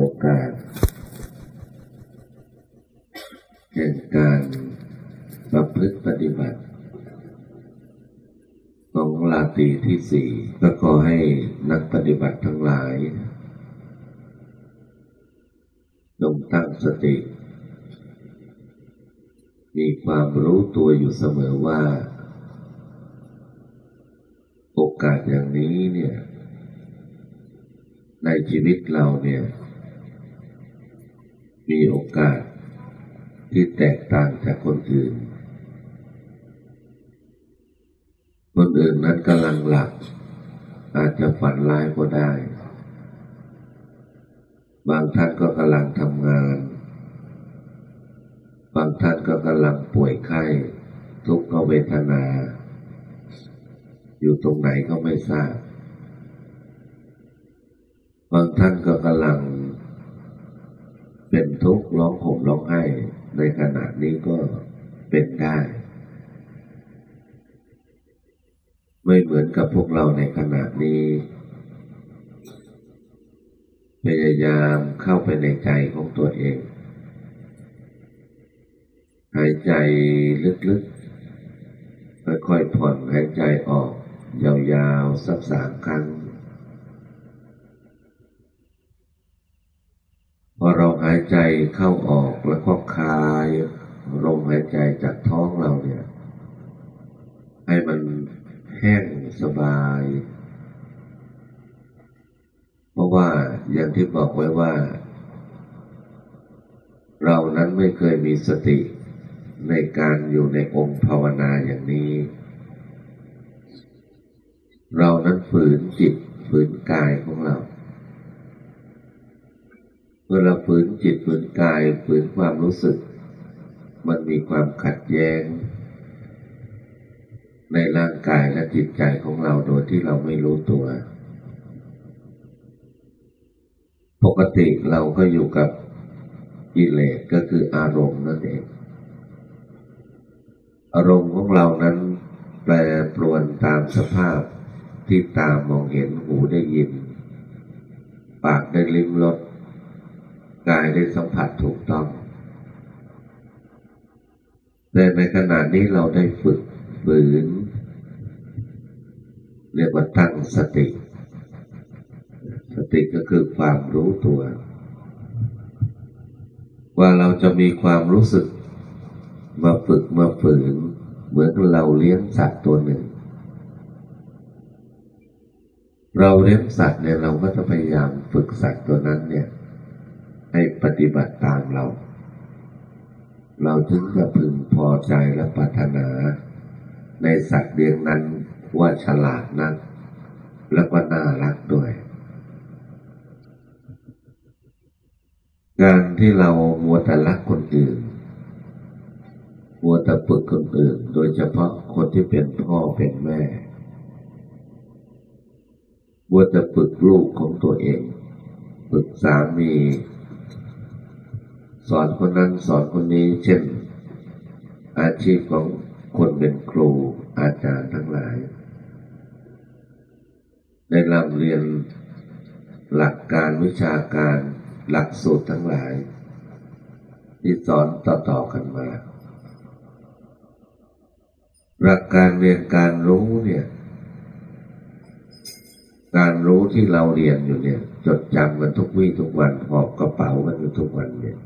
โอกาสแห่งการประพฤติปฏิบัติ ของลาตรีที่สี่ก็ขอให้นักปฏิบัติทั้งหลายจงตั้งสติ มีความรู้ตัวอยู่เสมอว่า โอกาสอย่างนี้เนี่ยในชีวิตเราเนี่ย มีโอกาสที่แตกต่างจากคนอื่น คนอื่นนั้นกำลังหลับอาจจะฝันร้ายก็ได้ บางท่านก็กำลังทำงาน บางท่านก็กำลังป่วยไข้ ทุกขเวทนา อยู่ตรงไหนก็ไม่ทราบ บางท่านก็กำลัง เป็นทุกข์ร้องห่มร้องไห้ในขณะนี้ก็เป็นได้ ไม่เหมือนกับพวกเราในขณะนี้พยายามเข้าไปในใจของตัวเอง หายใจลึกๆค่อยๆผ่อนหายใจออก ยาวๆสักสามครั้ง พอเรา หายใจเข้าออกแล้วก็คายลมหายใจจากท้องเราเนี่ย ให้มันแห้งสบาย เพราะว่าอย่างที่บอกไว้ว่า เรานั้นไม่เคยมีสติในการอยู่ในองค์ภาวนาอย่างนี้ เรานั้นฝืนจิตฝืนกายของเรา เมื่อเราฝืนจิตฝืนกายฝืนความรู้สึก มันมีความขัดแย้ง ในร่างกายและจิตใจของเราโดยที่เราไม่รู้ตัว ปกติเราก็อยู่กับกิเลสก็คืออารมณ์นั่นเอง อารมณ์ของเรานั้นแปรปรวนตามสภาพที่ตามมองเห็นหูได้ยิน ปากได้ลิ้มรส กายได้สัมผัสถูกต้องแต่ในขณะนี้เราได้ฝึกฝืนเรียกว่าตั้งสติ สติก็คือความรู้ตัว ว่าเราจะมีความรู้สึกมาฝึกมาฝืน เหมือนเราเลี้ยงสัตว์ตัวหนึ่ง เราเลี้ยงสัตว์เนี่ยเราก็จะพยายามฝึกสัตว์ตัวนั้นเนี่ย ให้ปฏิบัติตามเรา เราถึงจะพึงพอใจและปรารถนา ในสัตว์เลี้ยงนั้นว่าฉลาดนัก แล้วก็น่ารักด้วยการที่เรามัวแต่รักคนอื่นมัวแต่ฝึกคนอื่น โดยเฉพาะคนที่เป็นพ่อเป็นแม่มัวแต่ฝึกลูกของตัวเอง ฝึกสามี สอนคนนั้นสอนคนนี้ เช่น อาชีพของคนเป็นครูอาจารย์ทั้งหลาย ได้รับเรียนหลักการวิชาการหลักสูตรทั้งหลาย ที่สอนต่อๆกันมา หลักการเรียนการรู้เนี่ย การรู้ที่เราเรียนอยู่เนี่ย จดจำกันทุกวี่ทุกวันหอบกระเป๋ากันอยู่ทุกวันเนี่ย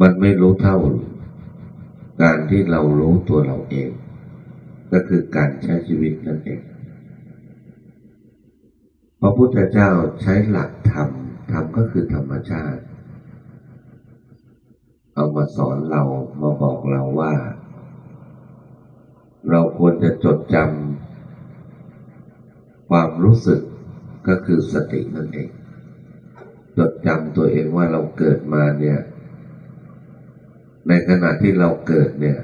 มันไม่รู้เท่า การที่เรารู้ตัวเราเอง ก็คือการใช้ชีวิตนั่นเองพระพุทธเจ้าใช้หลักธรรมธรรมก็คือธรรมชาติ เอามาสอนเรามาบอกเราว่า เราควรจะจดจำความรู้สึกก็คือสตินั่นเอง จดจำตัวเองว่าเราเกิดมาเนี่ย ในขณะที่เราเกิดเนี่ย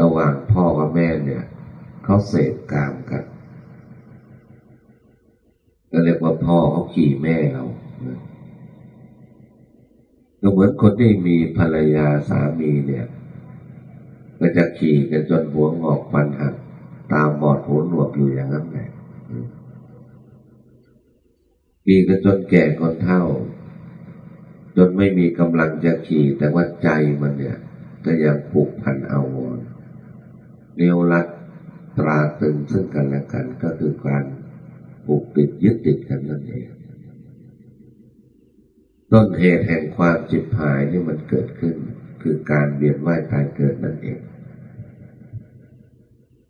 ระหว่างพ่อกับแม่เนี่ยเขาเสพกามกันก็เรียกว่าพ่อเขาขี่แม่เราก็เหมือนคนที่มีภรรยาสามีเนี่ย ก็จะขี่กันจนหัวงอกฟันหักตามบอดหูหนวกอยู่อย่างนั้นแหละขี่ก็จนแก่คนเท่า จนไม่มีกำลังจะขี่แต่ว่าใจมันเนี่ย ก็ยังผูกพันเอาวรเนียวรัดตราตึงซึ่งกันและกันก็คือการผูกติดยึดติดกันนั่นเองต้นเหตุแห่งความจิบหายนี่มันเกิดขึ้น คือการเวียนว่ายตายเกิดนั่นเอง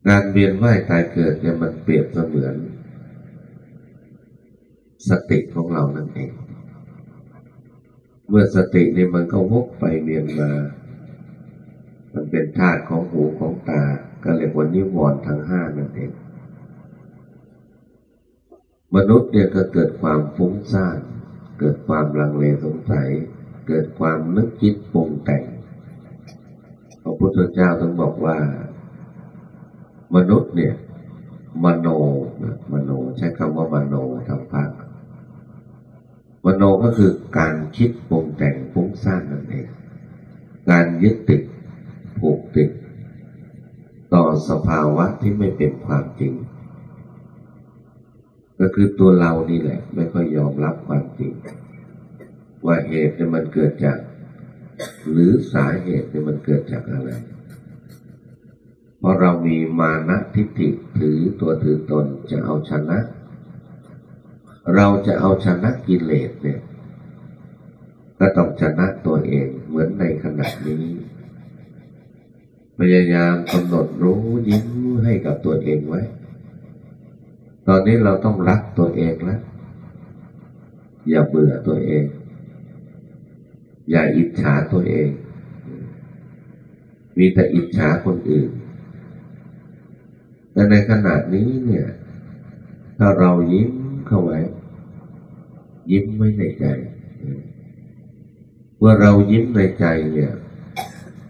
การเวียนว่ายตายเกิดเนี่ยมันเปรียบเสมือน สติของเรานั่นเอง เมื่อสตินี่มันก็วกไปเวียนมา มันเป็นธาตุของหูของตา ก็เรียกว่านิวรณ์ทั้งห้านั่นเอง มนุษย์เนี่ยก็เกิดความฟุ้งซ่าน เกิดความลังเลสงสัย เกิดความนึกคิดปรุงแต่ง พระพุทธเจ้าต้องบอกว่า มนุษย์เนี่ยมโนนะมโนใช้คำว่ามโนทางภาคมโนก็คือการคิดปรุงแต่งฟุ้งซ่านนั่นเอง การยึดติด ผูกติด ต่อสภาวะที่ไม่เป็นความจริง ก็คือตัวเรานี่แหละ ไม่ค่อยยอมรับความจริง ว่าเหตุเนี่ยมันเกิดจาก หรือสาเหตุเนี่ยมันเกิดจากอะไร เพราะเรามีมานะทิฏฐิถือตัวถือตนจะเอาชนะ เราจะเอาชนะกิเลสเนี่ยก็ต้องชนะตัวเองเหมือนในขณะนี้ พยายามกำหนดรู้ยิ้มให้กับตัวเองไว้ ตอนนี้เราต้องรักตัวเองแล้วอย่าเบื่อตัวเอง อย่าอิจฉาตัวเอง มีแต่อิจฉาคนอื่น แต่ในขณะนี้เนี่ย ถ้าเรายิ้มเข้าไว้ ยิ้มไว้ในใจ เมื่อเรายิ้มในใจเนี่ย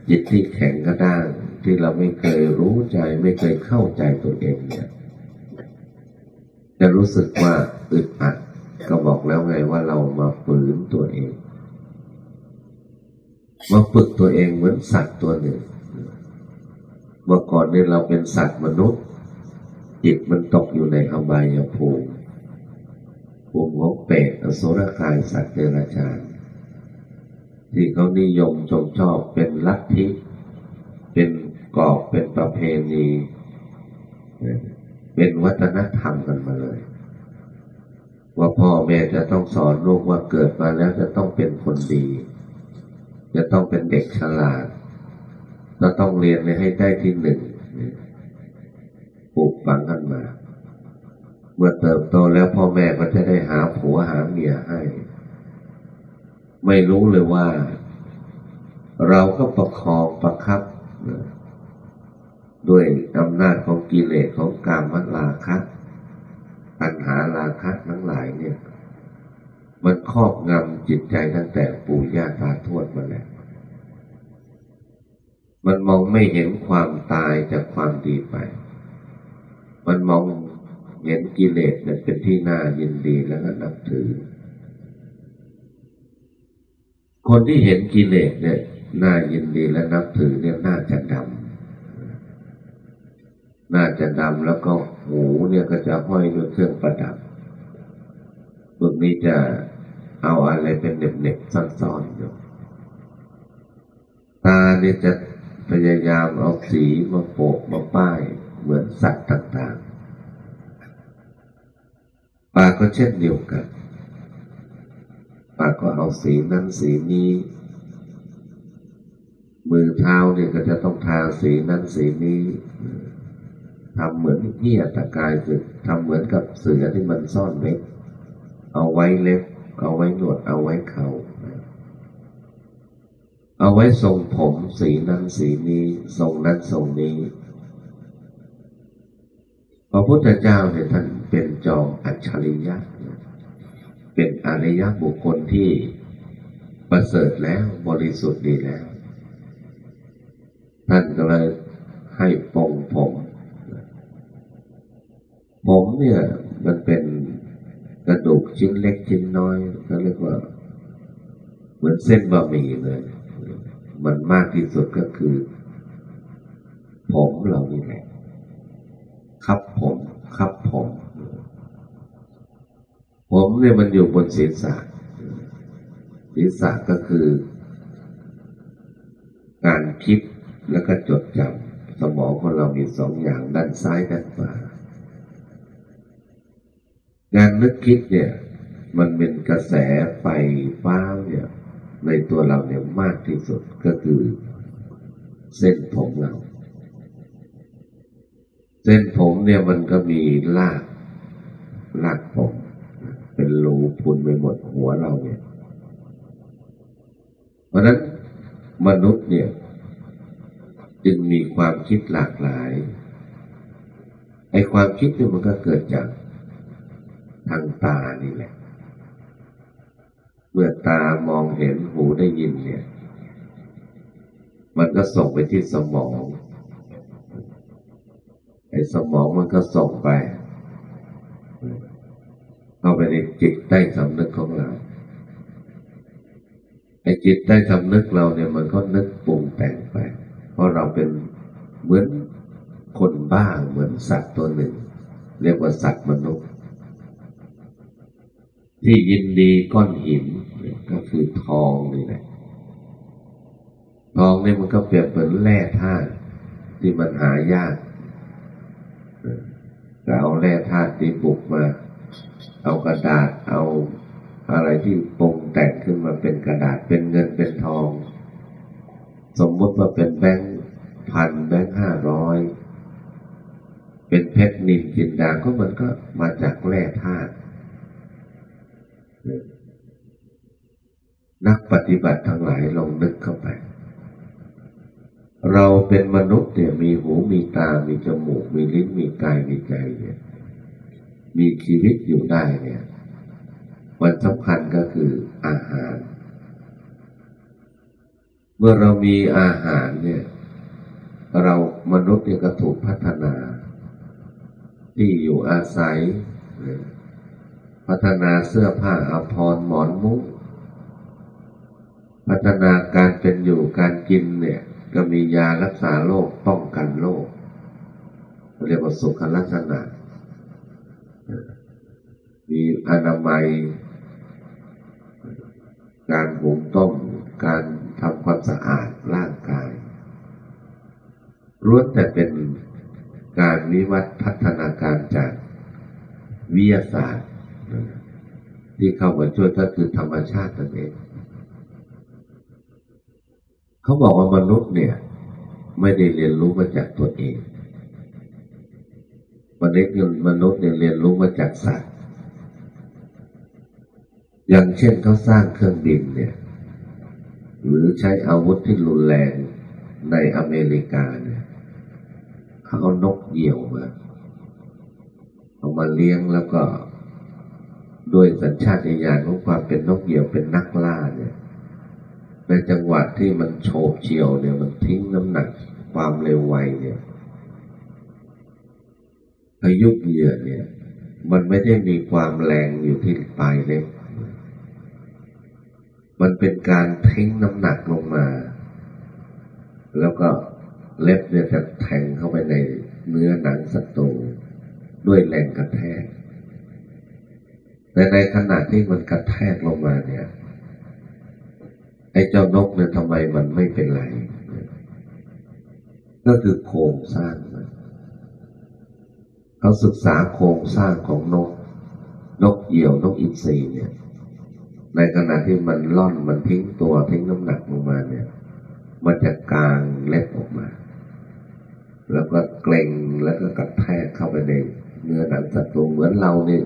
จิตที่แข็งกระด้างที่เราไม่เคยรู้ใจไม่เคยเข้าใจตัวเองเนี่ย จะรู้สึกว่าอึดอัดก็บอกแล้วไงว่าเรามาฝืนตัวเองมาฝึกตัวเองเหมือนสัตว์ตัวหนึ่ง เมื่อก่อนเนี่ยเราเป็นสัตว์มนุษย์ จิตมันตกอยู่ในอบายภูมิภูมิของเปรตอสุรกายสัตว์เดรัจฉาน ที่เขานิยมชมชอบเป็นลัทธิ เป็นกรอบเป็นประเพณี เป็นวัฒนธรรมกันมาเลย ว่าพ่อแม่จะต้องสอนลูกว่าเกิดมาแล้วจะต้องเป็นคนดี จะต้องเป็นเด็กฉลาดจะต้องเรียนให้ได้ที่หนึ่งปลูกฝังกันมา เมื่อเติบโตแล้วพ่อแม่ก็จะได้หาผัวหาเมียให้ ไม่รู้เลยว่า เราก็ประคองประคับด้วยอำนาจของกิเลสของกามวัลาคะปัญหาราคะทั้งหลายเนี่ย มันครอบงำจิตใจตั้งแต่ปู่ย่าตาทวดมาแล้วมันมองไม่เห็นความตายจากความดีไป มันมองเห็นกิเลสเนี่ยเป็นที่น่ายินดีแล้วก็นับถือ คนที่เห็นกิเลสเนี่ยน่ายินดีและนับถือเนี่ยน่าจะดำน่าจะดำแล้วก็หูเนี่ยก็จะห้อยด้วยเครื่องประดับพวกนี้จะเอาอะไรเป็นเน็บๆซ่อนๆอยู่ตาเนี่ยจะพยายามเอาสีมาโปะมาป้ายเหมือนสัตว์ต่างๆ ปากก็เช่นเดียวกัน ปากก็เอาสีนั้นสีนี้ มือเท้าเนี่ยก็จะต้องทาสีนั้นสีนี้ทำเหมือนเหี้ยตะกายคือทำเหมือนกับเสือที่มันซ่อนเล็บเอาไว้เล็บ เอาไว้หนวด เอาไว้เขาเอาไว้ทรงผมสีนั้นสีนี้ทรงนั้นทรงนี้พระพุทธเจ้าเนี่ยท่านเป็นจอมอัจฉริยะ เป็นอริยบุคคลที่ประเสริฐแล้วบริสุทธิ์ดีแล้ว ท่านก็เลยให้ปองผม ผมเนี่ยมันเป็นกระดูกชิ้นเล็กชิ้นน้อยเขาเรียกว่า เหมือนเส้นบะหมี่เลย มันมากที่สุดก็คือ ผมเรานี่แหละ ครับผม ครับผม ผมเนี่ยมันอยู่บนศีรษะศีรษะก็คือ การคิดแล้วก็จดจำสมองของเรามีสองอย่างด้านซ้ายด้านขวางานนึกคิดเนี่ย มันเป็นกระแสไฟฟ้าเนี่ย ในตัวเราเนี่ยมากที่สุดก็คือ เส้นผมเรา เส้นผมเนี่ยมันก็มีลากลากผม เป็นรูพุนไปหมดหัวเราเนี่ย เพราะนั้นมนุษย์เนี่ย จึงมีความคิดหลากหลาย ไอ้ความคิดเนี่ยมันก็เกิดจากทางตานี่แหละ เมื่อตามองเห็นหูได้ยินเนี่ย มันก็ส่งไปที่สมอง ไอ้สมองมันก็ส่งไป เข้าไปในจิตใต้สำนึกของเราไอ้จิตใต้สำนึกเราเนี่ยมันก็นึกปรุงแต่งไป เพราะเราเป็นเหมือนคนบ้าเหมือนสัตว์ตัวหนึ่ง เรียกว่าสัตว์มนุษย์ ที่ยินดีก้อนหินก็คือทองนี่แหละทองเนี่ยมันก็เปรียบเหมือนแร่ธาตุที่มันหายากก็เอาแร่ธาตุที่บุกมา เอากระดาษเอาอะไรที่ปรุงแต่งขึ้นมาเป็นกระดาษเป็นเงินเป็นทอง สมมติว่าเป็นแบงค์พันแบงค์ห้าร้อยเป็นเพชรนินจินดาก็มันก็มาจากแร่ธาตุนักปฏิบัติทั้งหลายลองนึกเข้าไป เราเป็นมนุษย์เนี่ยมีหูมีตา มีจมูก มีลิ้น มีกาย มีใจเนี่ย มีชีวิตอยู่ได้เนี่ยวันสำคัญก็คืออาหาร เมื่อเรามีอาหารเนี่ย เรามนุษย์เนี่ยก็ถูกพัฒนา ที่อยู่อาศัย พัฒนาเสื้อผ้าอาภรณ์หมอนมุ้งพัฒนาการเป็นอยู่การกินเนี่ย ก็มียารักษาโรคป้องกันโรคเรียกว่าสุขลักษณะ มีอนามัย การหุงต้ม การทำความสะอาดร่างกายล้วนแต่เป็นการวิวัฒน์พัฒนาการจากวิทยาศาสตร์ ที่เข้ามาช่วยก็คือธรรมชาตินั่นเองเขาบอกว่ามนุษย์เนี่ย ไม่ได้เรียนรู้มาจากตัวเองมนุษย์มนุษย์เนี่ยเรียนรู้มาจากสัตว์ อย่างเช่นเขาสร้างเครื่องบินเนี่ย หรือใช้อาวุธที่รุนแรงในอเมริกาเนี่ยเขาเอานกเหยี่ยวมาเอามาเลี้ยงแล้วก็โดยสัญชาตญาณของความเป็นนกเหยี่ยวเป็นนักล่าเนี่ย ในจังหวะที่มันโฉบเฉี่ยวเนี่ยมันทิ้งน้ำหนักความเร็วไวเนี่ยพายุเหยื่อเนี่ย มันไม่ได้มีความแรงอยู่ที่ปลายเล็บ มันเป็นการทิ้งน้ำหนักลงมา แล้วก็เล็บเนี่ยจะแทงเข้าไปในเนื้อหนังศัตรูด้วยแรงกระแทก แต่ในขณะที่มันกระแทกลงมาเนี่ย ไอ้เจ้านกเนี่ยทำไมมันไม่เป็นไร ก็คือโครงสร้างมันเขาศึกษาโครงสร้างของนก นกเหยี่ยวนกอินทรีเนี่ย ในขณะที่มันล่อนมันทิ้งตัวทิ้งน้ำหนักลงมาเนี่ย มันจะกลางเล็บออกมา แล้วก็เกร็งแล้วก็กระแทกเข้าไปในเนื้อหนังศัตรูเหมือนเราเนี่ย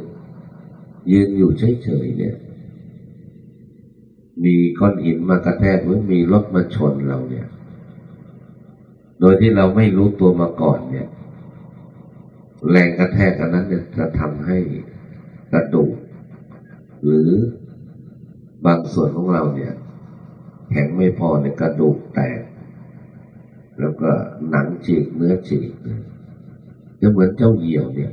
ยืนอยู่เฉยๆเนี่ย มีก้อนหินมากระแทกหรือมีรถมาชนเราเนี่ย โดยที่เราไม่รู้ตัวมาก่อนเนี่ย แรงกระแทกอันนั้นเนี่ยจะทำให้กระดูกหรือ บางส่วนของเราเนี่ย แข็งไม่พอเนี่ยกระดูกแตก แล้วก็หนังฉีกเนื้อฉีกจะเหมือนเจ้าเหี่ยวเนี่ย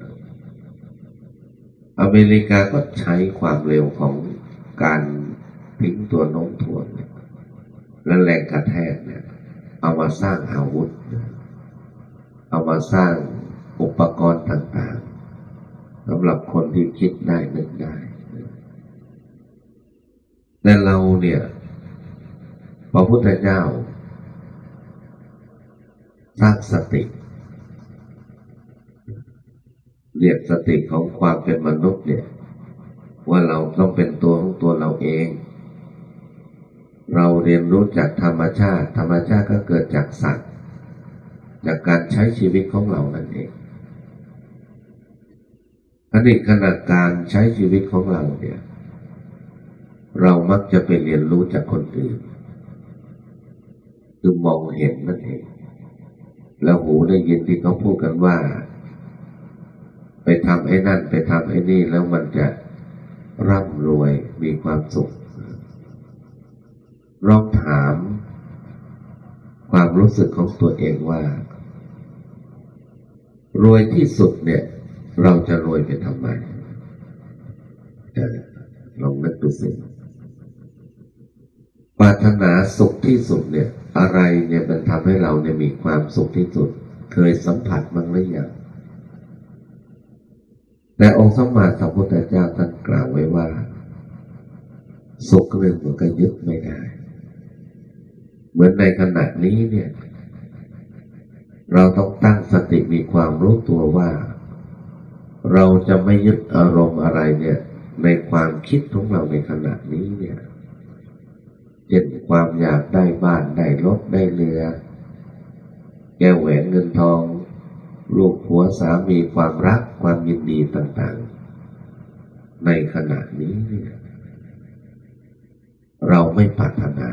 อเมริกาก็ใช้ความเร็วของการทิ้งตัวน้มถ่วนและแรงกระแทกเนี่ยเอามาสร้างอาวุธ เอามาสร้างอุปกรณ์ต่างๆสำหรับคนที่คิดได้นึกได้ แต่เราเนี่ยพระพุทธเจ้าสร้างสติ เรียกสติของความเป็นมนุษย์เนี่ย ว่าเราต้องเป็นตัวของตัวเราเอง เราเรียนรู้จากธรรมชาติ ธรรมชาติก็เกิดจากสัตว์ จากการใช้ชีวิตของเรานั่นเองอันนี้ขณะการใช้ชีวิตของเราเนี่ย เรามักจะไปเรียนรู้จากคนอื่น คือมองเห็นนั่นเอง แล้วหูได้ยินที่เขาพูดกันว่า ไปทำไอ้นั่น ไปทำไอ้นี่แล้วมันจะร่ำรวยมีความสุขลองถาม ความรู้สึกของตัวเองว่า รวยที่สุดเนี่ย เราจะรวยไปทำไมลองนึกดูสิ ปรารถนาสุขที่สุดเนี่ย อะไรเนี่ยมันทำให้เราเนี่ยมีความสุขที่สุด เคยสัมผัสมั้งหรือยังแต่องค์สมมาสัมพุทธเจ้าท่านกล่าวไว้ว่า สุขเรื่องมันก็ยึดไม่ได้ เหมือนในขณะนี้เนี่ย เราต้องตั้งสติมีความรู้ตัวว่า เราจะไม่ยึดอารมณ์อะไรเนี่ย ในความคิดของเราในขณะนี้เนี่ย เช่นความอยากได้บ้านได้รถได้เรือ แก้วแหวนเงินทอง ลูกผัวสามีความรักความยินดีต่างๆ ในขณะนี้เนี่ยเราไม่ปรารถนา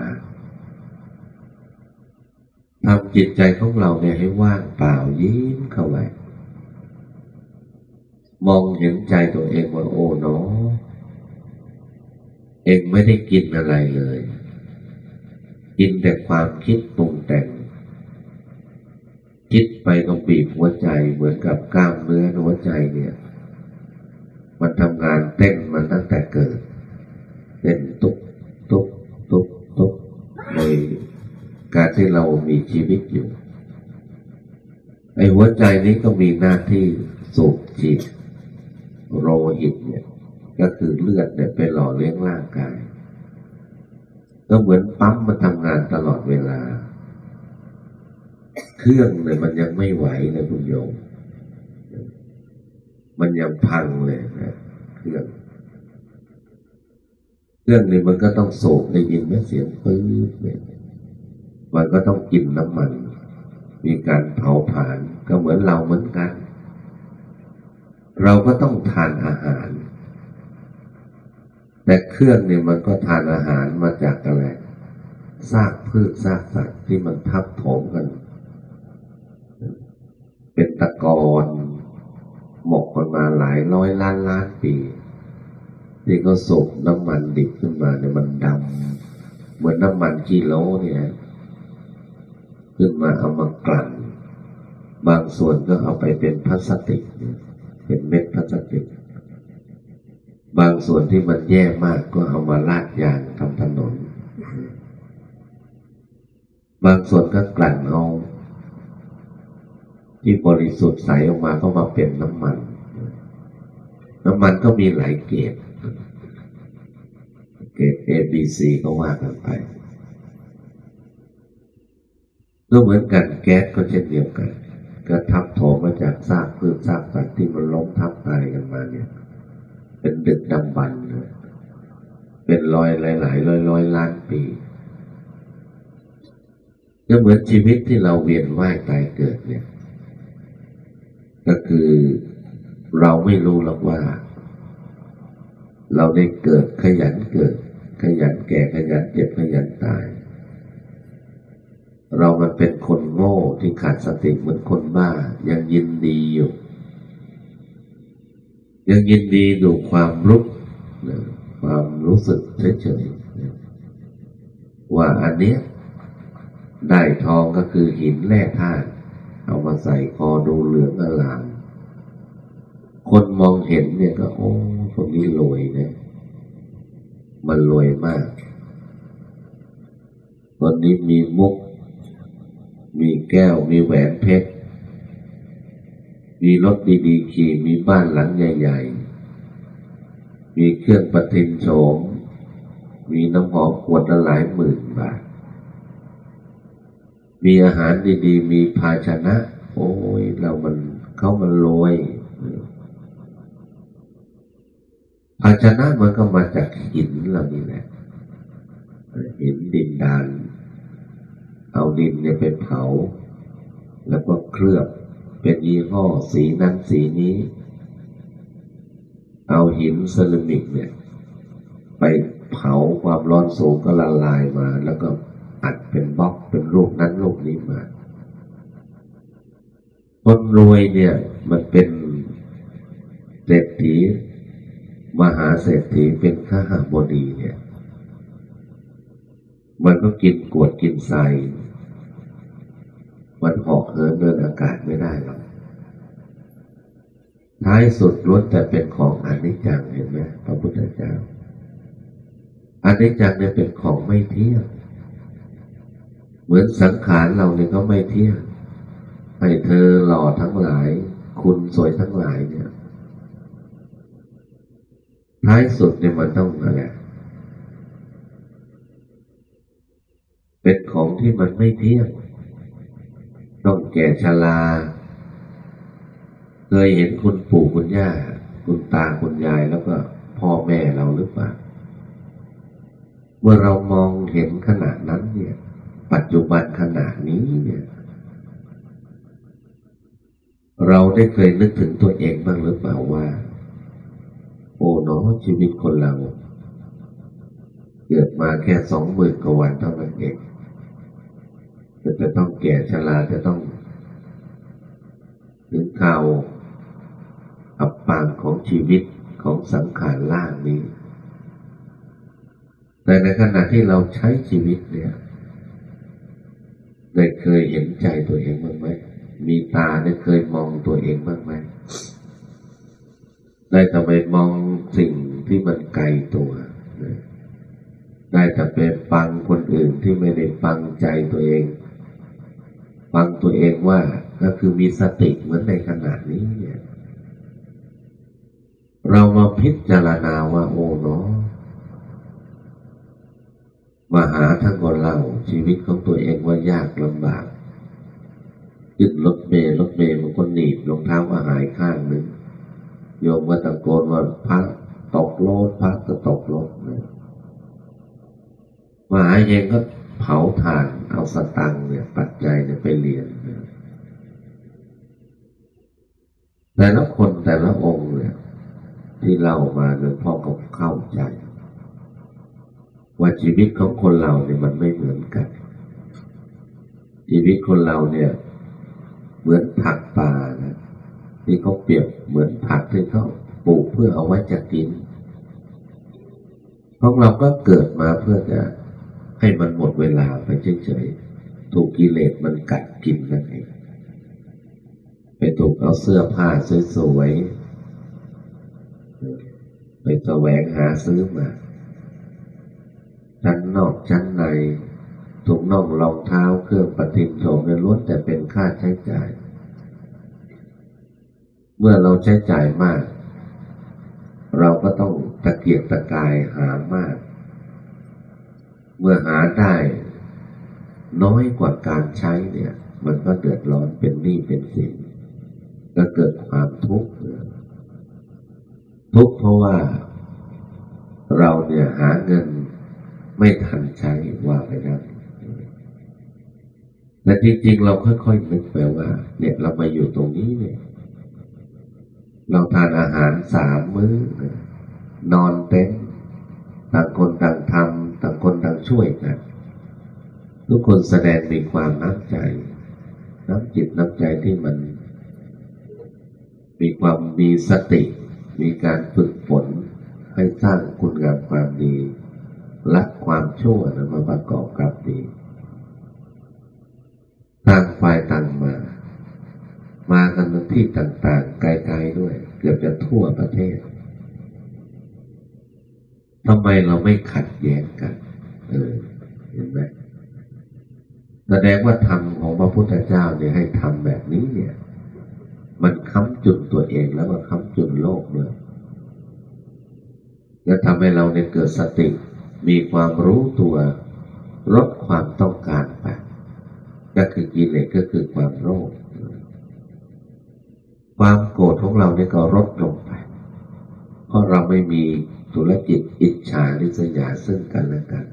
ทำจิตใจของเราเนี่ยให้ว่างเปล่ายิ้มเข้าไว้มองเห็นใจตัวเองว่าโอ้เนาะเองไม่ได้กินอะไรเลย กินแต่ความคิดปรุงแต่ง คิดไปก็บีบหัวใจเหมือนกับกล้ามเนื้อหัวใจเนี่ย มันทำงานเต้นมันตั้งแต่เกิดเต้นตุกตุกตุกตุกในการที่เรามีชีวิตอยู่ไอหัวใจนี้ก็มีหน้าที่สูบฉีดโลหิตเนี่ย ก็คือเลือดเนี่ยไปหล่อเลี้ยงร่างกาย ก็เหมือนปั๊มมันทำงานตลอดเวลา เครื่องเนี่ยมันยังไม่ไหวเลยคุณโยม มันยังพังเลยนะเครื่องเครื่องนี้มันก็ต้องโศกได้ยินไหมเสียงปื๊ดเนี่ยมันก็ต้องกินน้ำมัน มีการเผาผลาญก็เหมือนเราเหมือนกัน เราก็ต้องทานอาหาร แต่เครื่องเนี่ยมันก็ทานอาหารมาจากอะไรซากพืชซากสัตว์ที่มันทับถมกัน เป็นตะกอนหมกกันมาหลายร้อยล้านล้านปีที่เขาสูบน้ำมันดิบขึ้นมาเนี่ยมันดำเหมือนน้ำมันกิโลเนี่ยขึ้นมาเอามากลั่นบางส่วนก็เอาไปเป็นพลาสติก เป็นเม็ดพลาสติก บางส่วนที่มันแย่มากก็เอามาลาดยางทำถนน บางส่วนก็กลั่นเอาที่บริสุทธิ์ใสออกมาก็มาเป็นน้ำมัน น้ำมันก็มีหลายเกรดเกรด A B C ก็ว่ากันไปก็เหมือนกันแก๊สก็เช่นเดียวกัน ก็ทับถมมาจากซากพืชซากสัตว์ที่มันล้มทับตายกันมาเนี่ย เป็นดึกดำบรรเป็นร้อยหลายๆร้อยร้อยล้านปีก็เหมือนชีวิตที่เราเวียนว่ายตายเกิดเนี่ย ก็คือเราไม่รู้หรอกว่า เราได้เกิดขยันเกิด ขยันแก่ขยันเจ็บขยันตาย เรามันเป็นคนโง่ที่ขาดสติเหมือนคนบ้ายังยินดีอยู่ ยังยินดีดูความรู้ความรู้สึกเฉยๆว่าอันเนี้ยได้ทองก็คือหินแร่ธาตุเอามาใส่คอดูเหลืองอลาม คนมองเห็นเนี่ยก็ โอ้คนนี้รวยนะ มันรวยมาก คนนี้มีมุก มีแก้วมีแหวนเพชร มีรถดีๆขี่มีบ้านหลังใหญ่ ๆ มีเครื่องประทินโฉมมีน้ำหอมขวดละหลายหมื่นบาท มีอาหารดีๆ มีภาชนะ โอ้ยเรามันเขามันรวยภาชนะมันก็มาจากหินเรานี่แหละหินดินดาน เอาดินเนี่ยไปเผา แล้วก็เคลือบ เป็นยี่ห้อสีนั้นสีนี้ เอาหินเซรามิกเนี่ย ไปเผาความร้อนสูงก็ละลายมา แล้วก็อัดเป็นบล็อกเป็นรูปนั้นรูปนี้มา คนรวยเนี่ย มันเป็นเศรษฐีมหาเศรษฐีเป็นข้าหาบดีเนี่ย มันก็กินกวดกินทราย มันหอกเหินเดินอากาศไม่ได้หรอกท้ายสุดล้วนแต่เป็นของอนิจจังเห็นไหมพระพุทธเจ้าอนิจจังเนี่ยเป็นของไม่เที่ยง เหมือนสังขารเราเนี่ยก็ไม่เที่ยงให้เธอหล่อทั้งหลาย คุณสวยทั้งหลายเนี่ยท้ายสุดเนี่ยมันต้องอะไรเป็นของที่มันไม่เที่ยง ต้องแก่ชรา เคยเห็นคุณปู่คุณย่า คุณตาคุณยายแล้วก็พ่อแม่เราหรือเปล่า เมื่อเรามองเห็นขนาดนั้นเนี่ย ปัจจุบันขนาดนี้เนี่ย เราได้เคยนึกถึงตัวเองบ้างหรือเปล่าว่า โอ้เนาะชีวิตคนเรา เกิดมาแค่สองหมื่นกว่าวันเท่านั้นเอง จะจะต้องแก่ชราจะต้อง ถึงข่าวอับปางของชีวิตของสังขารล่างนี้ แต่ในขณะที่เราใช้ชีวิตเนี่ย ได้เคยเห็นใจตัวเองบ้างไหม มีตาได้เคยมองตัวเองบ้างไหม ได้แต่ไปมองสิ่งที่มันไกลตัวได้แต่ไปฟังคนอื่นที่ไม่ได้ฟังใจตัวเอง ฟังตัวเองว่าก็คือมีสติเหมือนในขณะนี้เนี่ยเรามาพิจารณาว่าโอ้เนาะมาหาทั้งคนเราชีวิตของตัวเองว่ายากลำบากขึ้นรถเมล์รถเมล์มันก็หนีบรองเท้าก็หายข้างหนึ่งโยมก็ตะโกนว่าพักตกรถพักก็ตกรถนะมาหาเองก็ ผาถ่านเอาสตังเนี่ยปัจจัยเนี่ยไปเรียนนะแต่ละคนแต่ละองค์เนี่ย ที่เล่ามาหลวงพ่อก็เข้าใจ ว่าชีวิตของคนเราเนี่ยมันไม่เหมือนกัน ชีวิตคนเราเนี่ย เหมือนผักป่านะที่เขาเปรียบเหมือนผักที่เขาปลูกเพื่อเอาไว้จะกินพวกเราก็เกิดมาเพื่อจะ ให้มันหมดเวลาไปเฉยๆ ถูกกิเลสมันกัดกินกันเองไปถูกเอาเสื้อผ้าสวยๆ ไปแสวงหาซื้อมาชั้นนอกชั้นในถุงน่องรองเท้าเครื่องประทิโฉมเป็นล้วนแต่เป็นค่าใช้จ่าย เมื่อเราใช้จ่ายมาก เราก็ต้องตะเกียกตะกายหามาก เมื่อหาได้น้อยกว่าการใช้เนี่ย มันก็เดือดร้อนเป็นหนี้เป็นสินก็เกิดความทุกข์ทุกข์เพราะว่าเราเนี่ยหาเงินไม่ทันใช้ว่าไปนะแต่จริงๆ เราค่อยๆนึกไปว่า เนี่ยเรามาอยู่ตรงนี้เนี่ย เราทานอาหารสามมื้อ นอนเต็นต่างคนต่างทำางคนต่างช่วยกัน ทุกคนแสดงมีความน้ำใจ น้ำจิตน้ำใจที่มัน มีความมีสติ มีการฝึกฝนให้สร้างคุณงามความดี ละความชั่วนะมาประกอบกับดีต่างฝ่ายต่างมา มากันที่ต่างๆ ไกลๆด้วย เกือบจะทั่วประเทศทำไมเราไม่ขัดแย้งกัน เออเห็นไหมแสดงว่าธรรมของพระพุทธเจ้าเนี่ยให้ทำแบบนี้เนี่ย มันค้ำจุดตัวเองแล้วก็ค้ำจุดโลกด้วยแล้วทำให้เราเนี่ยเกิดสติ มีความรู้ตัวลดความต้องการไปก็คือกิเลสก็คือความโลภความโกรธของเราเนี่ยก็ลดลงไป เพราะเราไม่มีธุรกิจอิจฉาริษยาซึ่งกันและกัน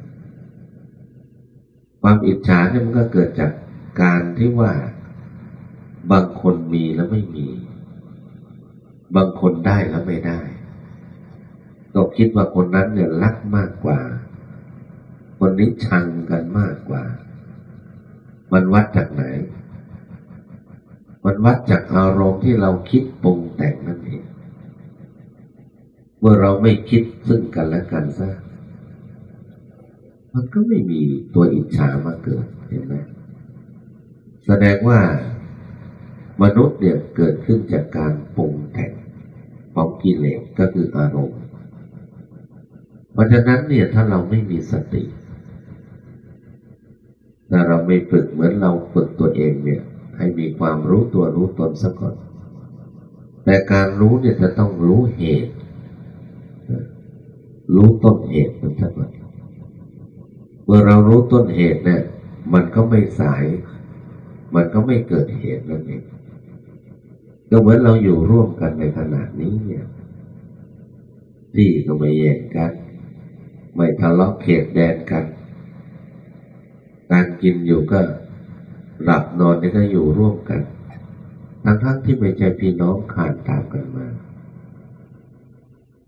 ความอิจฉาเนี่ยมันก็เกิดจากการที่ว่าบางคนมีแล้วไม่มี บางคนได้แล้วไม่ได้ก็คิดว่าคนนั้นเนี่ยรักมากกว่า คนนี้ชังกันมากกว่า มันวัดจากไหน มันวัดจากอารมณ์ที่เราคิดปรุงแต่งนั่นเอง เมื่อเราไม่คิดซึ่งกันและกันซะ มันก็ไม่มีตัวอิจฉามาเกิดเห็นไหมแสดงว่ามนุษย์เนี่ยเกิดขึ้นจากการปรุงแต่งของกิเลสก็คืออารมณ์ เพราะฉะนั้นเนี่ยถ้าเราไม่มีสติถ้าเราไม่ฝึกเหมือนเราฝึกตัวเองเนี่ย ให้มีความรู้ตัวรู้ตนซะก่อน แต่การรู้เนี่ยจะต้องรู้เหตุ รู้ต้นเหตุมันซะก่อน เมื่อเรารู้ต้นเหตุเนี่ย มันก็ไม่สาย มันก็ไม่เกิดเหตุนั่นเองก็เหมือนเราอยู่ร่วมกันในขณะนี้เนี่ยที่ก็ไม่แย่งกัน ไม่ทะเลาะเขตแดนกัน การกินอยู่ก็หลับนอนนี่ก็อยู่ร่วมกัน ทั้งทั้งที่ไม่ใช่พี่น้องขานตามกันมา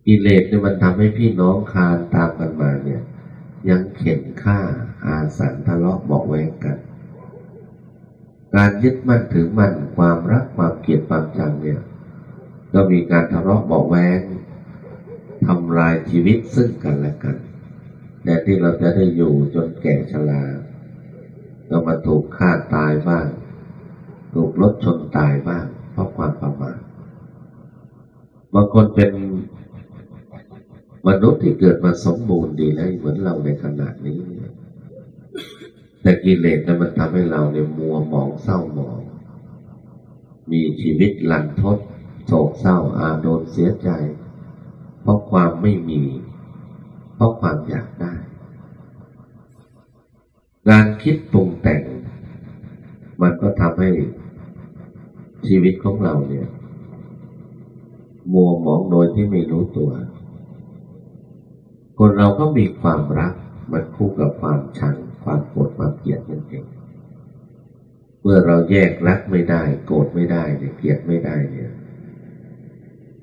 กิเลสเนี่ยมันทำให้พี่น้องคานตามกันมาเนี่ย ยังเข็นฆ่าอาสันทะเลาะเบาแวงกัน การยึดมั่นถือมั่นความรักความเกลียดความชังเนี่ยก็มีการทะเลาะเบาแวงทำลายชีวิตซึ่งกันและกัน แต่ที่เราจะได้อยู่จนแก่ชราก็มาถูกฆ่าตายบ้าง ถูกรถชนตายบ้าง เพราะความประมาทบางคนเป็น มนุษย์ที่เกิดมาสมบูรณ์ดีแล้วเหมือนเราในขณะนี้ แต่กิเลสนั้นมันทำให้เราเนี่ยมัวหมองเศร้าหมอง มีชีวิตลันทดโศกเศร้าอาโดนเสียใจ เพราะความไม่มี เพราะความอยากได้ การคิดปรุงแต่ง มันก็ทำให้ชีวิตของเราเนี่ย มัวหมองโดยที่ไม่รู้ตัว คนเราก็มีความรัก มันคู่กับความชัง ความโกรธความเกลียดนั่นเองเมื่อเราแยกรักไม่ได้ โกรธไม่ได้เนี่ยเกลียดไม่ได้เนี่ย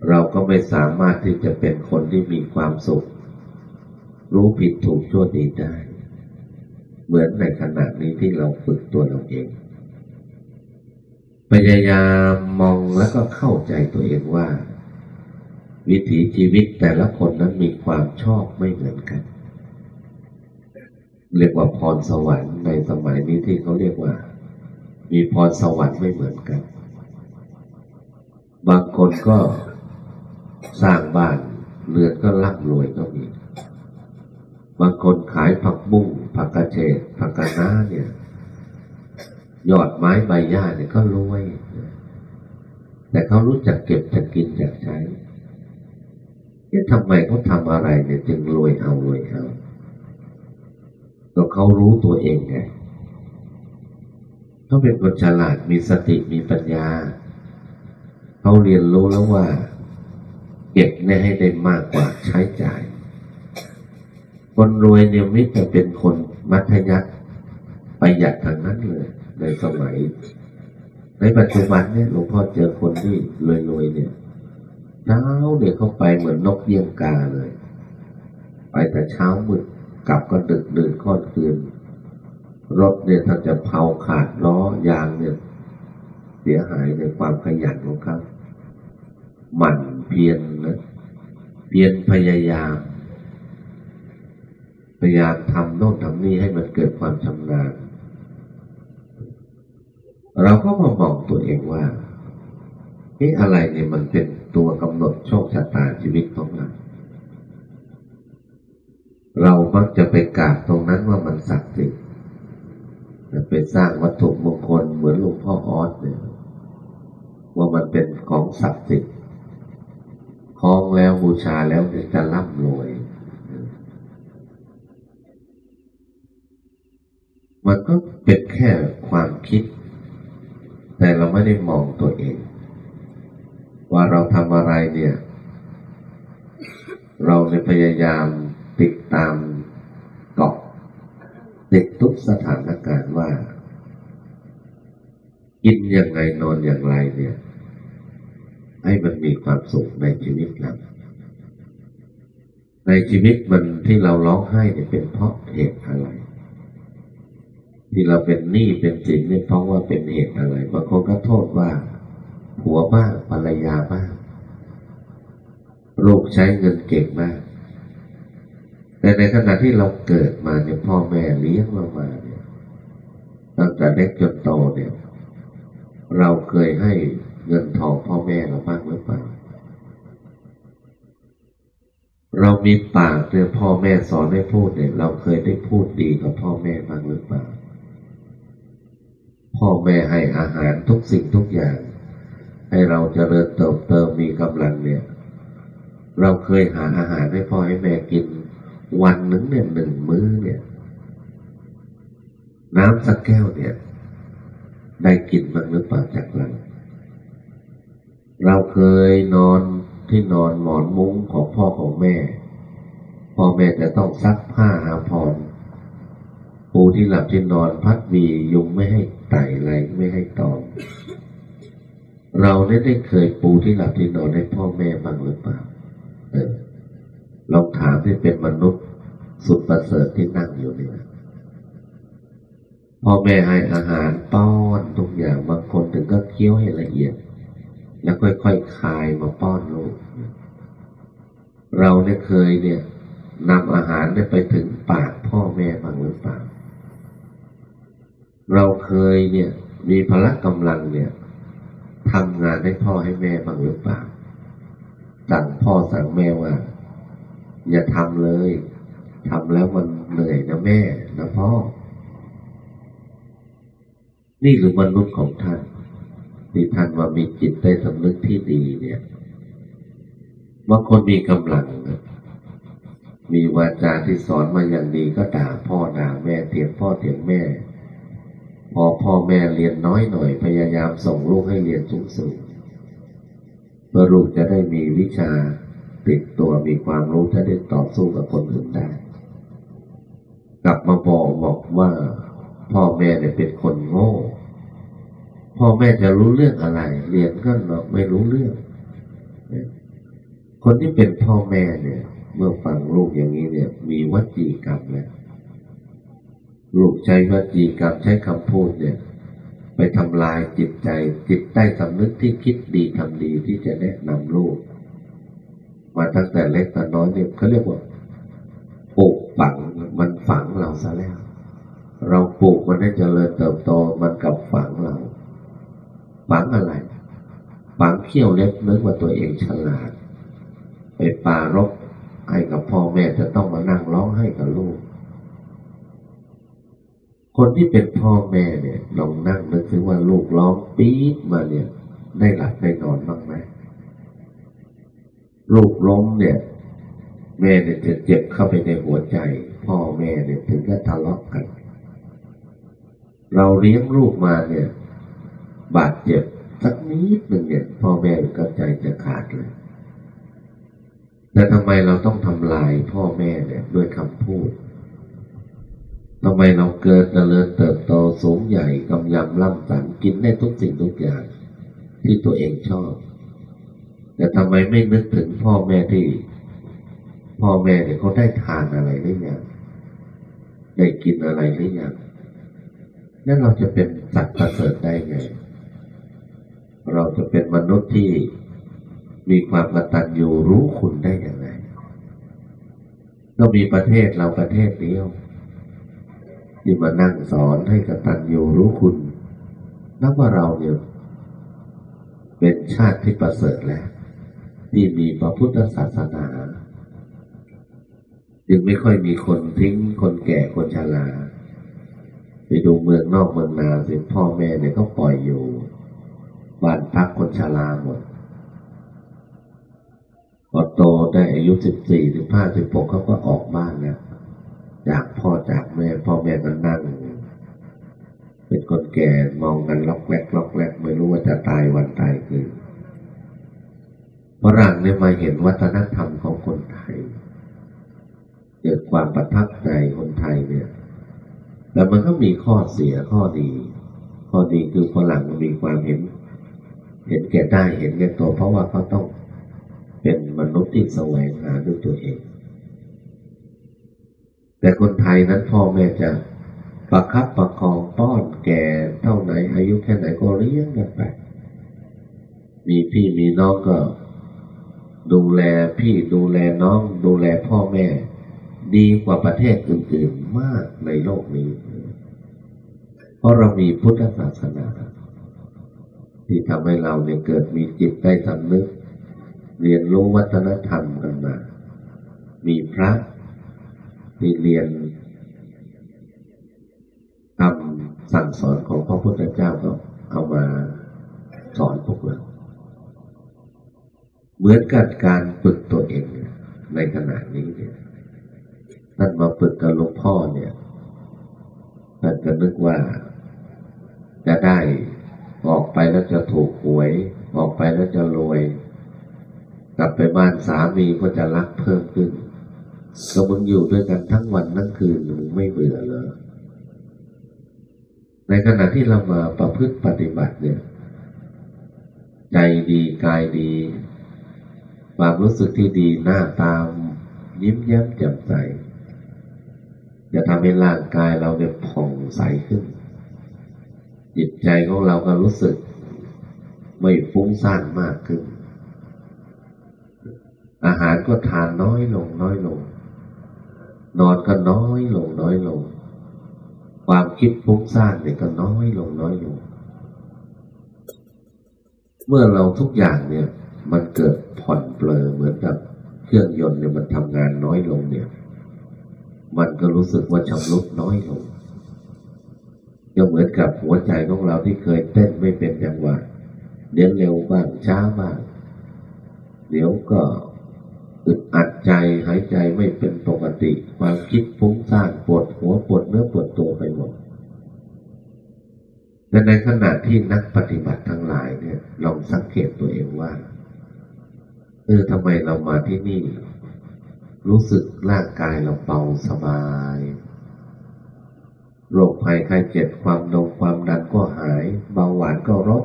เราก็ไม่สามารถที่จะเป็นคนที่มีความสุข รู้ผิดถูกชั่วดีได้ เหมือนในขณะนี้ที่เราฝึกตัวเราเองพยายามมองแล้วก็เข้าใจตัวเองว่า วิถีชีวิตแต่ละคนนั้นมีความชอบไม่เหมือนกัน เรียกว่าพรสวรรค์ในสมัยนี้ที่เขาเรียกว่า มีพรสวรรค์ไม่เหมือนกัน บางคนก็สร้างบ้านเรือนก็ร่ำรวยก็มี บางคนขายผักบุ้งผักกระเฉดผักกะน้าเนี่ยยอดไม้ใบหญ้าเนี่ยก็รวย แต่เขารู้จักเก็บจะกินจะใช้ เนี่ยทำไมเขาทำอะไรเนี่ยจึงรวยเอารวยเอาก็เขารู้ตัวเองไงเขาเป็นคนฉลาดมีสติมีปัญญาเขาเรียนรู้แล้วว่า เก็บเนี่ยให้ได้มากกว่าใช้จ่าย คนรวยเนี่ยไม่จะเป็นคนมัธยัติประหยัดทางนั้นเลยในสมัย ในปัจจุบันเนี่ยหลวงพ่อเจอคนที่รวยๆเนี่ย เช้าเนี่ยเขาไปเหมือนนกเยี่ยงกาเลย ไปแต่เช้ามืดกลับก็ดึกดื่นค่อนคืน รถเนี่ยถ้าจะเผาขาดล้อยางเนี่ยเสียหายในความขยันของเขาหมั่นเพียรนะเพียรพยายาม พยายามทำโน่นทำนี่ให้มันเกิดความชำนาญเราก็มามองตัวเองว่านี่อะไรเนี่ยมันเป็น ตัวกำหนดโชคชะตาชีวิตของเรา เรามักจะไปกราบตรงนั้นว่ามันศักดิ์สิทธิ์ไปสร้างวัตถุมงคลเหมือนหลวงพ่อออสเนี่ยว่ามันเป็นของศักดิ์สิทธิ์คล้องแล้วบูชาแล้วจะร่ำรวย มันก็เป็นแค่ความคิด แต่เราไม่ได้มองตัวเอง ว่าเราทำอะไรเนี่ย เราในยพยายามติดตามเกาะติดทุกสถานการณ์ว่ากินยังไงนอนอย่างไรเนี่ย ให้มันมีความสุขในชีวิตเราในชีวิตมันที่เราร้องไห้เนี่ยเป็นเพราะเหตุอะไร ที่เราเป็นหนี้เป็นสินเนี่ยเพราะว่าเป็นเหตุอะไรบางคนก็โทษว่าผัวบ้าง ยาบ้างลูกใช้เงินเก่งมาก แต่ในขณะที่เราเกิดมาเนี่ยพ่อแม่เลี้ยงเรามาเนี่ยตั้งแต่เล็กจนโตเนี่ย เราเคยให้เงินทองพ่อแม่เราบ้างหรือเปล่าเรามีปากเนี่ยพ่อแม่สอนให้พูดเนี่ย เราเคยได้พูดดีกับพ่อแม่บ้างหรือเปล่า พ่อแม่ให้อาหารทุกสิ่งทุกอย่าง ให้เราเจริญเติบโตมีกำลังเนี่ย เราเคยหาอาหารให้พ่อให้แม่กิน วันหนึ่งเนี่ยหนึ่งมื้อเนี่ย น้ำสักแก้วเนี่ย ได้กินบ้างหรือเปล่าจากเราเราเคยนอนที่นอนหมอนมุ้งของพ่อของแม่ พ่อแม่จะต้องซักผ้าอาภรณ์ปูที่หลับที่นอนพัดวียุงไม่ให้ไต่ไรไม่ให้ตอม เราได้ได้เคยปูที่หลับที่นอนให้พ่อแม่บ้างหรือเปล่าเออลองถามที่เป็นมนุษย์สุดประเสริฐที่นั่งอยู่นี่นะพ่อแม่ให้อาหารป้อนทุกอย่างบางคนถึงก็เคี้ยวให้ละเอียด แล้วค่อยๆคคายมาป้อนลูก เราเนี่ยเคยเนี่ยนำอาหารเนี่ยไปถึงปากพ่อแม่บ้างหรือเปล่า เราเคยเนี่ย มีพละกำลังเนี่ย ทำงานให้พ่อให้แม่บ้างหรือเปล่า สั่งพ่อสั่งแม่ว่า อย่าทำเลยทำแล้วมันเหนื่อยนะแม่นะพ่อ นี่คือมนุษย์ของท่านที่ท่านว่ามีจิตใต้สำนึกที่ดีเนี่ยบางคนมีกำลังนะมีวาจาที่สอนมาอย่างดีก็ด่าพ่อด่าแม่เถียงพ่อเถียงแม่ พอพ่อแม่เรียนน้อยหน่อย พยายามส่งลูกให้เรียนสูงสูงเพื่อลูกจะได้มีวิชาติดตัวมีความรู้จะได้ต่อสู้กับคนอื่นได้ กลับมาบอกบอกว่า พ่อแม่เนี่ยเป็นคนโง่ พ่อแม่จะรู้เรื่องอะไร เรียนก็ไม่รู้เรื่อง คนที่เป็นพ่อแม่เนี่ย เมื่อฟังลูกอย่างนี้เนี่ย มีวัจีกรรมแล้ว ลูกใช้วจีกรรมใช้คำพูดเนี่ย ไปทำลายจิตใจ จิตใต้สำนึกที่คิดดีทำดีที่จะแนะนำลูก มาตั้งแต่เล็กแต่น้อยเนี่ยเขาเรียกว่าปลูกฝังมันฝังเราซะแล้ว เราปลูกมันให้เจริญเติบโตมันกับฝังเรา ฝังอะไร ฝังเขี้ยวเล็บนึกว่าตัวเองฉลาด ไปปารบให้กับพ่อแม่จะต้องมานั่งร้องให้กับลูก คนที่เป็นพ่อแม่เนี่ยลองนั่งนึกถึงว่าลูกร้องปี๊ดมาเนี่ย ได้หลับได้นอนบ้างไหมลูกล้มเนี่ย แม่เนี่ยจะเจ็บเข้าไปในหัวใจ พ่อแม่เนี่ยถึงจะทะเลาะกัน เราเลี้ยงลูกมาเนี่ย บาดเจ็บสักนิดหนึ่งเนี่ย พ่อแม่ก็ใจจะขาดเลยแต่ทำไมเราต้องทำลายพ่อแม่เนี่ยด้วยคำพูด ทำไมเราเกิดเจริญเติบโตสูงใหญ่กำยำล่ำสันกินได้ทุกสิ่งทุกอย่าง ที่ตัวเองชอบ แต่ทำไมไม่นึกถึงพ่อแม่ที่ พ่อแม่เนี่ยเขาได้ทานอะไรหรือยังได้กินอะไรหรือยังนั่นเราจะเป็นสัตว์ประเสริฐได้ไง เราจะเป็นมนุษย์ที่มีความกตัญญูรู้คุณได้อย่างไรก็มีประเทศเราประเทศเดียว ที่มานั่งสอนให้กตัญญูรู้คุณนับว่าเราเนี่ยเป็นชาติที่ประเสริฐแล้ว ที่มีพระพุทธศาสนาจึงไม่ค่อยมีคนทิ้งคนแก่คนชราไปดูเมืองนอกเมืองนาสิพ่อแม่เนี่ยก็ปล่อยอยู่บ้านพักคนชราหมดพอโตได้อายุสิบสี่สิบห้าสิบหกเขาก็ออกบ้านแล้ว จากพ่อจากแม่ พ่อแม่ก็นั่ง เป็นคนแก่มองกันล็อกแวกล็อกแวกไม่รู้ว่าจะตายวันตายคืนฝรั่งเนี่ยมาเห็นวัฒนธรรมของคนไทย เกิดความประทับใจคนไทยเนี่ยแต่มันก็มีข้อเสียข้อดี ข้อดีคือฝรั่งมันมีความเห็น เห็นแก่ได้เห็นแก่ตัวเพราะว่าเขาต้องเป็นมนุษย์ที่แสวงหาด้วยตัวเอง แต่คนไทยนั้นพ่อแม่จะประคับประคองป้อนแก่เท่าไหนอายุแค่ไหนก็เลี้ยงกันไป มีพี่มีน้องก็ ดูแลพี่ดูแลน้อง ดูแลพ่อแม่ ดีกว่าประเทศอื่นๆมากในโลกนี้ เพราะเรามีพุทธศาสนาที่ทำให้เราเนี่ยเกิดมีจิตได้สำนึก เรียนรู้วัฒนธรรมกันมา มีพระ ที่เรียนคำสั่งสอนของพระพุทธเจ้าก็เอามาสอนพวกเราเหมือนกับการฝึกตัวเองในขณะนี้เนี่ยท่านมาฝึกกับหลวงพ่อเนี่ยท่านก็นึกว่าจะได้ออกไปแล้วจะถูกหวย ออกไปแล้วจะรวย กลับไปบ้านสามีก็จะรักเพิ่มขึ้น ก็มึงอยู่ด้วยกันทั้งวันทั้งคืนมึงไม่เบื่อเลยในขณะที่เรามาประพฤติปฏิบัติเนี่ย ใจดีกายดี ความรู้สึกที่ดีหน้าตามยิ้มแย้มแจ่มใสจะทำให้ร่างกายเราเนี่ยผ่องใสขึ้น จิตใจของเราก็รู้สึก ไม่ฟุ้งซ่านมากขึ้น อาหารก็ทานน้อยลงน้อยลง นอนก็น้อยลงน้อยลง ความคิดฟุ้งซ่านเนี่ยก็น้อยลงน้อยลง เมื่อเราทุกอย่างเนี่ย มันเกิดผ่อนเปลอเหมือนกับเครื่องยนต์เนี่ยมันทำงานน้อยลงเนี่ย มันก็รู้สึกว่าชำรุดน้อยลงก็เหมือนกับหัวใจของเราที่เคยเต้นไม่เป็นจังหวะเดี๋ยวเร็วบ้างช้าบ้างเดี๋ยวก็ อึดอัดใจหายใจไม่เป็นปกติ ความคิดฟุ้งซ่านปวดหัวปวดเนื้อปวดตัวไปหมดแต่ในขณะที่นักปฏิบัติทั้งหลายเนี่ยลองสังเกตตัวเองว่าเออทำไมเรามาที่นี่ รู้สึกร่างกายเราเบาสบายโรคภัยไข้เจ็บความดงความดันก็หาย เบาหวานก็ลด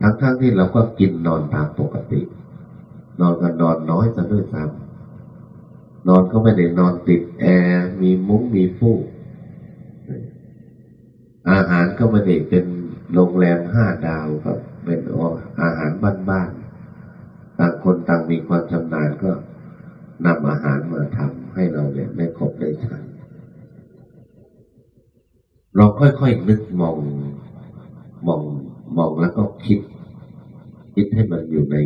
ทั้งๆทที่เราก็กินนอนตามปกติ นอนก็นนอนน้อยซะด้วยซ้ำนอนก็ไม่ได้นอนติดแอร์มีมุ้งมีฟูกอาหารก็ไม่ได้เป็นโรงแรมห้าดาวครับ เป็นอาหารบ้านๆต่างคนต่างมีความชำนาญก็นำอาหารมาทำให้เราเนี่ยได้ครบได้ใช้เราค่อยๆนึกมองมองมองแล้วก็คิด คิดให้มันอยู่ใน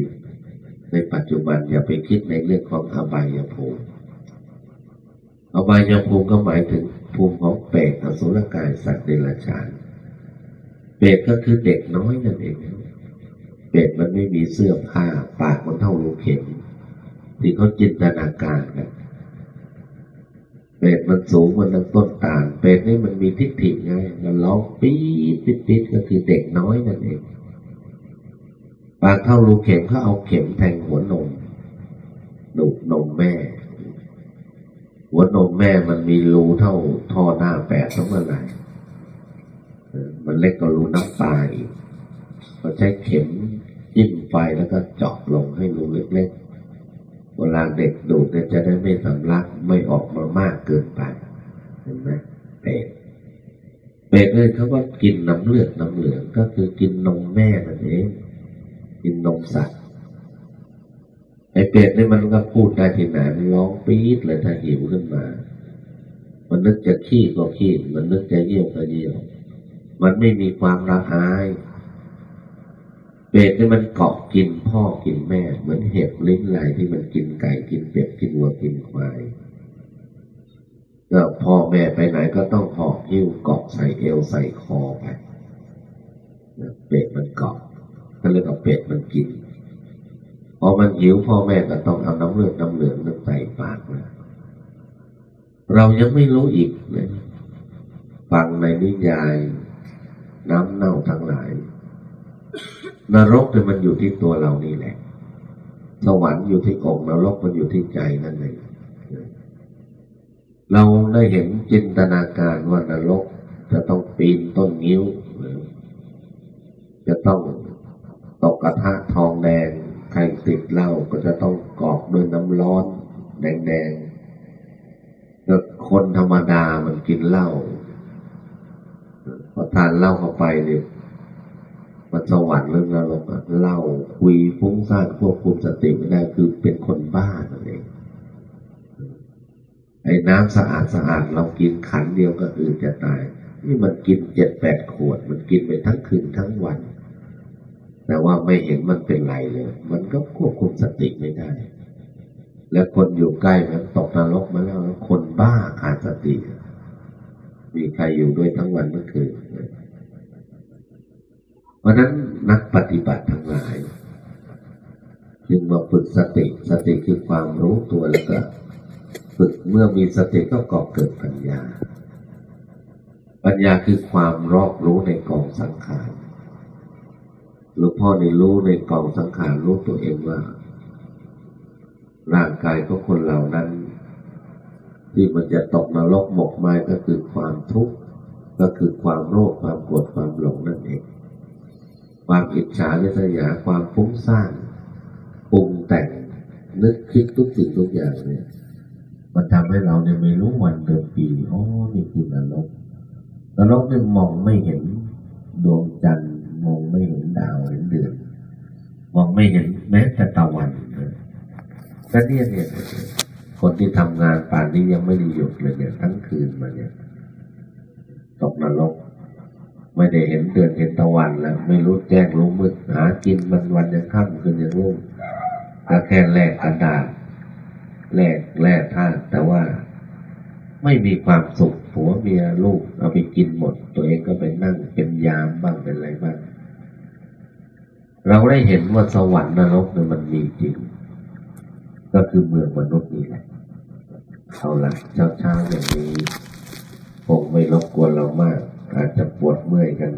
ในปัจจุบันอย่าไปคิดในเรื่องของอบายภูมิอบายภูมิก็หมายถึงภูมิของเปรตอสุรกายสัตว์เดรัจฉานเปรตก็คือเด็กน้อยนั่นเองเปรตมันไม่มีเสื้อผ้าปากมันเท่าลูกเข็มที่เขาจินตนาการกันเปรตมันสูงมันต้นตาลเปรตนี่มันมีทิฏฐิไงมันร้องปี๊ดปี๊ดก็คือเด็กน้อยนั่นเอง ปากเท่ารูเข็มเขาเอาเข็มแทงหัวนมดูดนมแม่ หัวนมแม่มันมีรูเท่าท่อหน้าแปดทั้งเมื่อไหร่มันเล็กกว่ารูน้ำตาอีกเขาใช้เข็มจิ้มไฟแล้วก็เจาะลงให้รูเล็กๆเวลาเด็กดูดเนี่ยจะได้ไม่สำลักไม่ออกมามากเกินไปเห็นไหมเป็ดเป็ดเลยเขาก็กินน้ำเลือดน้ำเหลืองก็คือกินนมแม่นั่นเอง กินนมสัตว์ไอเป็ดนี่มันก็พูดได้ที่ไหนมันร้องปี๊ดเลยถ้าหิวขึ้นมา มันนึกจะขี้ก็ขี้มันนึกจะเยี่ยวก็เยี่ยวมันไม่มีความละอายเป็ดนี่มันเกาะกินพ่อกินแม่ เหมือนเห็บลิ้นไหลที่มันกินไก่กินเป็ดกินวัวกินควายก็พ่อแม่ไปไหนก็ต้องหอบหิ้วเกาะใส่เอวใส่คอไปเป็ดมันเกาะ ก็เลยเอาเป็ดมันกินพอมันหิวพ่อแม่ก็ต้องเอาน้ำเลือดน้ำเหลืองน้ำใส่ปากนะเรายังไม่รู้อีกเลยฟังในนิยาย น้ำเน่าทั้งหลายนรกเนี่ยมันอยู่ที่ตัวเรานี่แหละ สวรรค์อยู่ที่อกนรกมันอยู่ที่ใจนั่นเองเราได้เห็นจินตนาการว่านรกจะต้องปีนต้นงิ้วหรือจะต้อง ตกกระทะทองแดง ใครติดเหล้าก็จะต้องกรอกด้วยน้ำร้อนแดงๆแล้วคนธรรมดามันกินเหล้าพอทานเหล้าเข้าไปเนี่ยมันสวรรค์เรื่องนรกอะเหล้าคุยฟุ้งซ่านควบคุมสติไม่ได้คือเป็นคนบ้านั่นเองไอ้น้ำสะอาดสะอาดเรากินขันเดียวก็อื่นจะตาย นี่มันกินเจ็ดแปดขวด มันกินไปทั้งคืนทั้งวัน แต่ว่าไม่เห็นมันเป็นไรเลย มันก็ควบคุมสติไม่ได้ และคนอยู่ใกล้มันตกนรกมาแล้ว คนบ้าขาดสติ มีใครอยู่ด้วยทั้งวันเมื่อคืนเพราะนั้นนักปฏิบัติทั้งหลาย จึงมาฝึกสติ สติคือความรู้ตัวแล้วก็ฝึกเมื่อมีสติก็ก่อเกิดปัญญา ปัญญาคือความรอบรู้ในกองสังขาร หลวงพ่อในรู้ในกองสังขารรู้ตัวเองว่าร่างกายของคนเหล่านั้น ที่มันจะตกนรกหมกไหมก็คือความทุกข์ก็คือความโลภความโกรธความหลงนั่นเอง ความอิจฉาริษยาความฟุ้งซ่านปรุงแต่งนึกคิดทุกสิ่งทุกอย่างเนี่ย มันทำให้เราเนี่ยไม่รู้วันเดือนปีอ๋อนี่คือนรกนรกเนี่ยมองไม่เห็นดวงจันทร์ มองไม่เห็นดาวเห็นเดือนมองไม่เห็นแม้แต่ตะวันเลยก็เนี่ยเนี่ยคนที่ทำงานป่านนี้ยังไม่ได้หยุดเลยเนี่ย ทั้งคืนมาเนี่ย ตกนรกไม่ได้เห็นเดือนเห็นตะวันแล้วไม่รู้แจ้งรู้มืดหากินวันวันยังค่ำคืนยังรุ่งก็แค่แลกกระดาษแลกแลกท่าตุแต่ว่าไม่มีความสุขผัวเมียลูกเอาไปกินหมด ตัวเองก็ไปนั่งเป็นยามบ้างเป็นอะไรบ้าง เราได้เห็นว่าสวรรค์นรกเนี่ยมันมีจริง ก็คือเมืองมนุษย์นี่แหละเอาละเช้าเช้าๆอย่างนี้คงไม่รบกวนเรามาก อาจจะปวดเมื่อยกัน